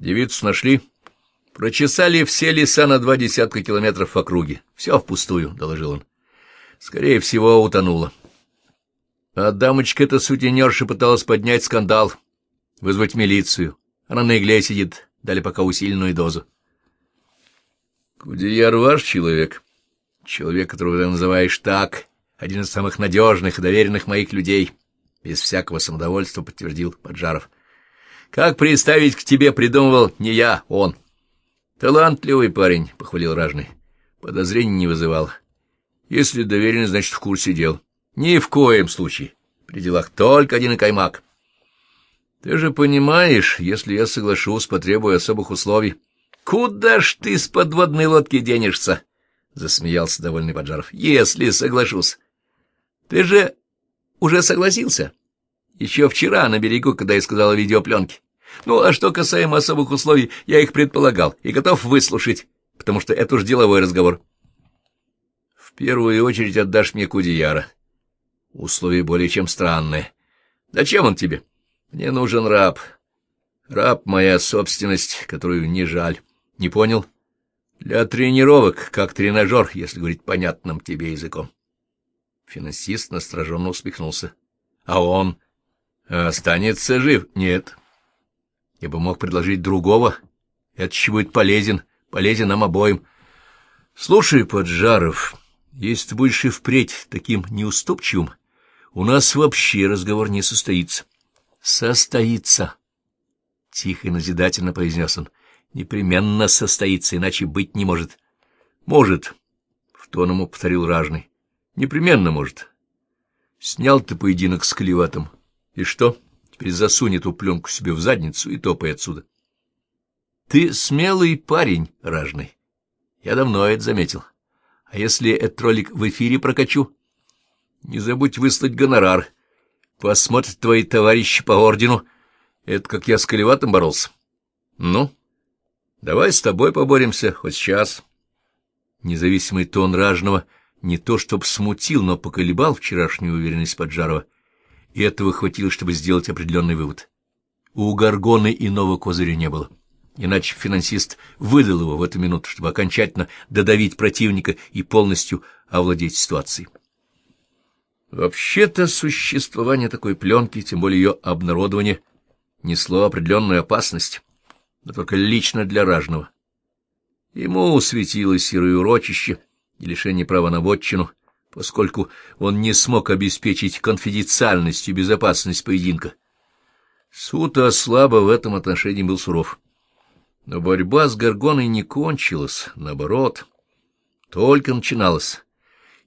Девицу нашли? Прочесали все леса на два десятка километров в округе. Все впустую, — доложил он. Скорее всего, утонула. А дамочка эта сутенерша пыталась поднять скандал, вызвать милицию. Она на игле сидит, дали пока усиленную дозу. Кудеяр ваш человек? Человек, которого ты называешь так, один из самых надежных и доверенных моих людей, без всякого самодовольства подтвердил Поджаров. Как представить к тебе придумывал не я, он. Талантливый парень, похвалил Ражный. Подозрений не вызывал. Если доверенный, значит, в курсе дел. Ни в коем случае. При делах только один и каймак. Ты же понимаешь, если я соглашусь, потребую особых условий. Куда ж ты с подводной лодки денешься? — засмеялся довольный Поджаров. — Если соглашусь. Ты же уже согласился. Еще вчера на берегу, когда я сказал о видеопленке. Ну, а что касаемо особых условий, я их предполагал и готов выслушать, потому что это уж деловой разговор. В первую очередь отдашь мне Кудияра. Условия более чем странные. Зачем он тебе? Мне нужен раб. Раб — моя собственность, которую не жаль. Не понял? Для тренировок, как тренажер, если говорить понятным тебе языком. Финансист настороженно усмехнулся. — А он останется жив? — Нет. Я бы мог предложить другого. Это еще будет полезен, полезен нам обоим. Слушай, Поджаров, если ты будешь и впредь таким неуступчивым, у нас вообще разговор не состоится. — Состоится, — тихо и назидательно произнес он. — Непременно состоится, иначе быть не может. — Может, — в тон ему повторил ражный. Непременно может. Снял ты поединок с Клеватом. И что? Теперь засунь эту пленку себе в задницу и топай отсюда. Ты смелый парень, ражный. Я давно это заметил. А если этот ролик в эфире прокачу? Не забудь выслать гонорар. Посмотрят твои товарищи по ордену. Это как я с Колеватом боролся. Ну, давай с тобой поборемся, хоть сейчас. Независимый тон ражного — не то чтоб смутил, но поколебал вчерашнюю уверенность Поджарова, и этого хватило, чтобы сделать определенный вывод. У Гаргоны иного козыря не было, иначе финансист выдал его в эту минуту, чтобы окончательно додавить противника и полностью овладеть ситуацией. Вообще-то существование такой пленки, тем более ее обнародование, несло определенную опасность, но только лично для ражного. Ему светилось серое урочище — и лишение права на вотчину, поскольку он не смог обеспечить конфиденциальность и безопасность поединка. Суд слабо в этом отношении был суров. Но борьба с Горгоной не кончилась, наоборот, только начиналась,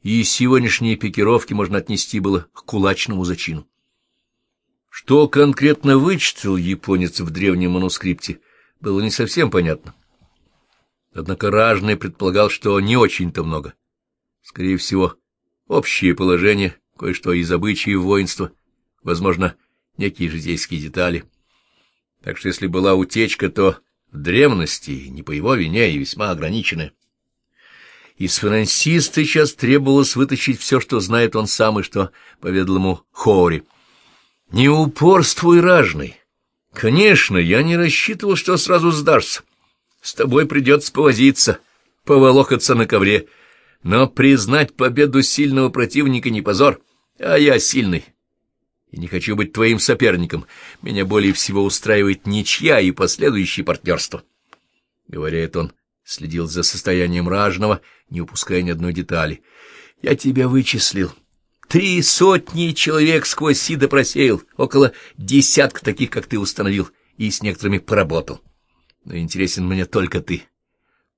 и сегодняшние пикировки можно отнести было к кулачному зачину. Что конкретно вычитал японец в древнем манускрипте, было не совсем понятно. Однако Ражный предполагал, что не очень-то много. Скорее всего, общее положение, кое-что из обычаев воинства, возможно, некие житейские детали. Так что если была утечка, то в древности, не по его вине, и весьма ограниченная. Из финансиста сейчас требовалось вытащить все, что знает он сам и что поведал ему Хори. «Не упорствуй, ражный. Конечно, я не рассчитывал, что сразу сдашься. С тобой придется повозиться, поволокаться на ковре. Но признать победу сильного противника не позор, а я сильный. И не хочу быть твоим соперником. Меня более всего устраивает ничья и последующее партнерство. Говоря это, он следил за состоянием ражного, не упуская ни одной детали. Я тебя вычислил. Три сотни человек сквозь сито просеял, около десятка таких, как ты установил, и с некоторыми поработал но интересен мне только ты.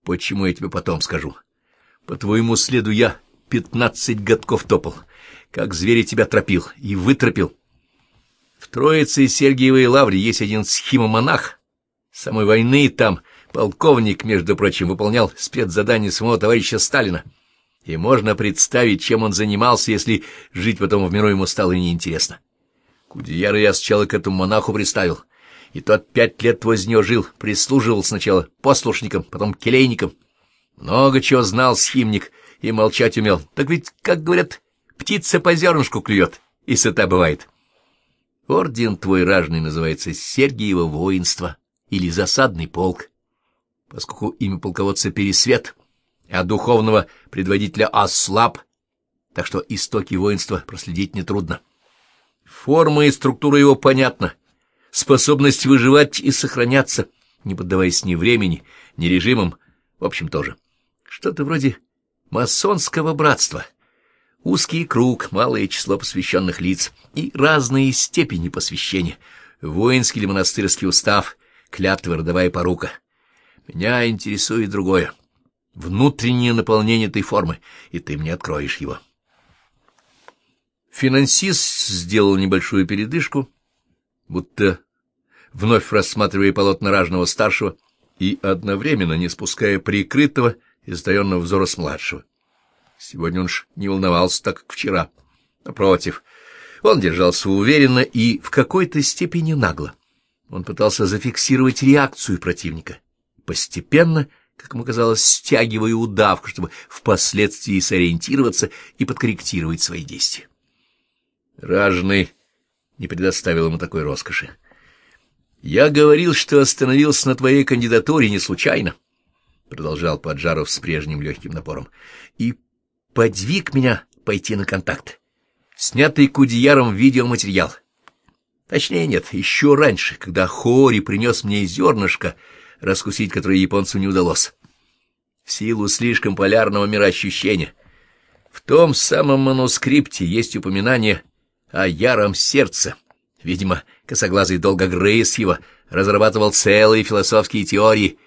Почему я тебе потом скажу? По твоему следу я пятнадцать годков топал, как зверь тебя тропил и вытропил. В Троице Сергиевой лавре есть один схимомонах. С самой войны там полковник, между прочим, выполнял спецзадание самого товарища Сталина. И можно представить, чем он занимался, если жить потом в миру ему стало неинтересно. Кудеяра я сначала к этому монаху приставил — и тот пять лет возле него жил, прислуживал сначала послушником, потом келейником. Много чего знал схимник и молчать умел. Так ведь, как говорят, птица по зернышку клюет, и сыта бывает. Орден твой ражный называется Сергиево воинство, или засадный полк, поскольку имя полководца Пересвет, а духовного предводителя Ослаб, так что истоки воинства проследить нетрудно. Форма и структура его понятна, способность выживать и сохраняться, не поддаваясь ни времени, ни режимам, в общем, тоже. Что-то вроде масонского братства. Узкий круг, малое число посвященных лиц и разные степени посвящения. Воинский или монастырский устав, клятва, родовая порука. Меня интересует другое. Внутреннее наполнение этой формы, и ты мне откроешь его. Финансист сделал небольшую передышку, будто вновь рассматривая полотна ражного старшего и одновременно не спуская прикрытого и затаенного взора с младшего. Сегодня он ж не волновался так, как вчера. Напротив, он держался уверенно и в какой-то степени нагло. Он пытался зафиксировать реакцию противника, постепенно, как ему казалось, стягивая удавку, чтобы впоследствии сориентироваться и подкорректировать свои действия. Ражный не предоставил ему такой роскоши. «Я говорил, что остановился на твоей кандидатуре не случайно», — продолжал Поджаров с прежним легким напором, — «и подвиг меня пойти на контакт. Снятый Кудеяром видеоматериал. Точнее, нет, еще раньше, когда Хори принес мне зернышко, раскусить которое японцу не удалось. В силу слишком полярного мироощущения. В том самом манускрипте есть упоминание о яром сердце. Видимо, косоглазый долгогрыз его разрабатывал целые философские теории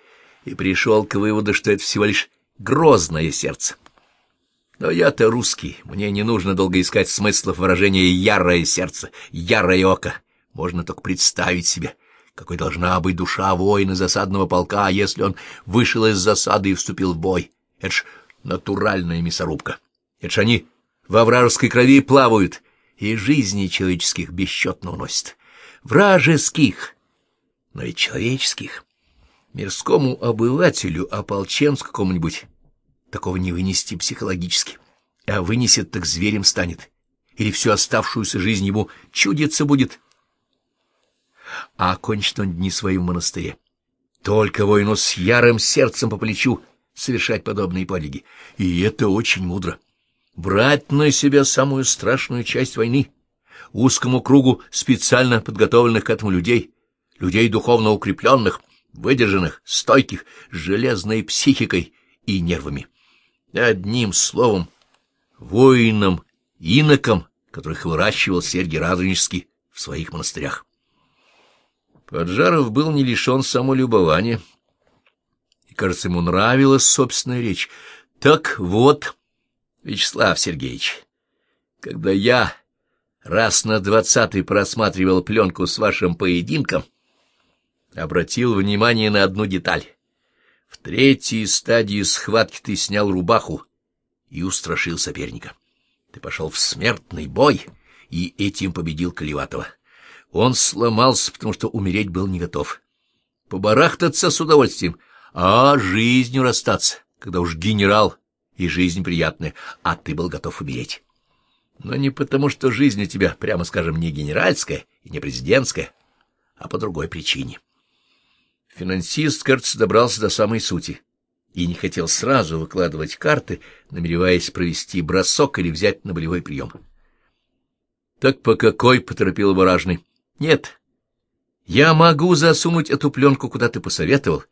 и пришел к выводу, что это всего лишь грозное сердце. Но я-то русский, мне не нужно долго искать смыслов выражения «ярое сердце», «ярое око». Можно только представить себе, какой должна быть душа воина засадного полка, если он вышел из засады и вступил в бой. Это ж натуральная мясорубка. Это ж они во вражеской крови плавают и жизни человеческих бесчетно уносят. Вражеских, но и человеческих. Мирскому обывателю, ополченцу какому-нибудь Такого не вынести психологически. А вынесет, так зверем станет. Или всю оставшуюся жизнь ему чудиться будет. А окончит он дни свои в монастыре. Только воину с ярым сердцем по плечу совершать подобные подвиги. И это очень мудро. Брать на себя самую страшную часть войны, узкому кругу специально подготовленных к этому людей, людей духовно укрепленных, выдержанных, стойких, с железной психикой и нервами. Одним словом, воинам, инокам, которых выращивал Сергий Радонежский в своих монастырях. Поджаров был не лишен самолюбования, и, кажется, ему нравилась собственная речь. Так вот, Вячеслав Сергеевич, когда я раз на двадцатый просматривал пленку с вашим поединком, обратил внимание на одну деталь. В третьей стадии схватки ты снял рубаху и устрашил соперника. Ты пошел в смертный бой и этим победил Колеватова. Он сломался, потому что умереть был не готов. Побарахтаться с удовольствием, а жизнью расстаться, когда уж генерал и жизнь приятная, а ты был готов умереть. Но не потому, что жизнь у тебя, прямо скажем, не генеральская и не президентская, а по другой причине. Финансист, кажется, добрался до самой сути и не хотел сразу выкладывать карты, намереваясь провести бросок или взять на болевой прием. — Так по какой? — поторопил его Нет, я могу засунуть эту пленку, куда ты посоветовал,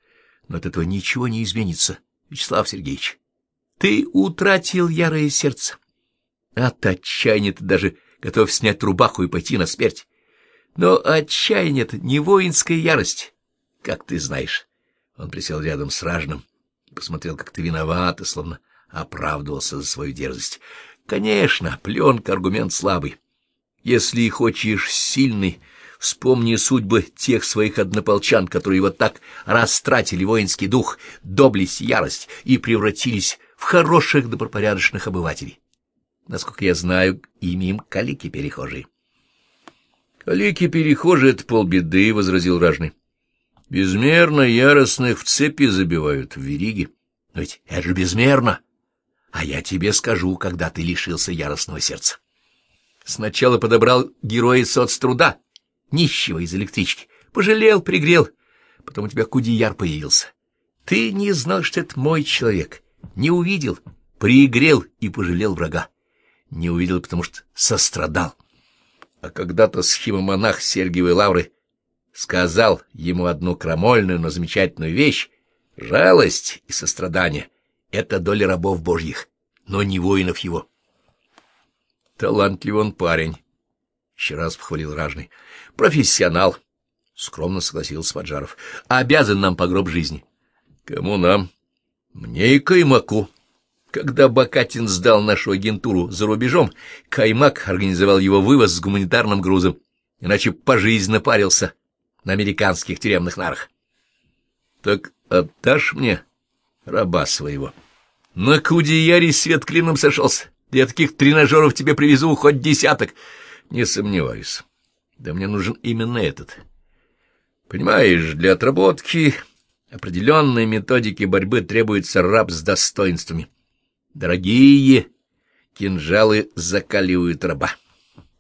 но от этого ничего не изменится, Вячеслав Сергеевич. Ты утратил ярое сердце. От отчаяния ты даже готов снять рубаху и пойти на смерть. Но отчаяние — это не воинская ярость, как ты знаешь. Он присел рядом с ражным и посмотрел, как ты виноват, и словно оправдывался за свою дерзость. Конечно, пленка — аргумент слабый. Если хочешь сильный, вспомни судьбы тех своих однополчан, которые вот так растратили воинский дух, доблесть ярость и превратились в хороших добропорядочных обывателей. Насколько я знаю, ими им калики-перехожие. — Калики-перехожие — это полбеды, — возразил ражный. Безмерно яростных в цепи забивают, в вериги. Но ведь это же безмерно. А я тебе скажу, когда ты лишился яростного сердца. Сначала подобрал героя соцтруда, нищего из электрички. Пожалел, пригрел. потом у тебя Кудияр появился. Ты не знал, что это мой человек, не увидел, пригрел и пожалел врага. Не увидел, потому что сострадал. А когда-то схемомонах Сергиевой Лавры сказал ему одну крамольную, но замечательную вещь. Жалость и сострадание — это доля рабов божьих, но не воинов его. Талантливый он парень, — еще раз похвалил ражный. Профессионал, — скромно согласился Поджаров. Обязан нам по гроб жизни. Кому нам? Мне и Каймаку. Когда Бакатин сдал нашу агентуру за рубежом, Каймак организовал его вывоз с гуманитарным грузом, иначе пожизненно парился на американских тюремных нарах. — Так отдашь мне раба своего? На Кудияре свет клином сошелся. Я таких тренажеров тебе привезу хоть десяток. Не сомневаюсь. Да мне нужен именно этот. Понимаешь, для отработки определенной методики борьбы требуется раб с достоинствами. Дорогие кинжалы закаливают раба.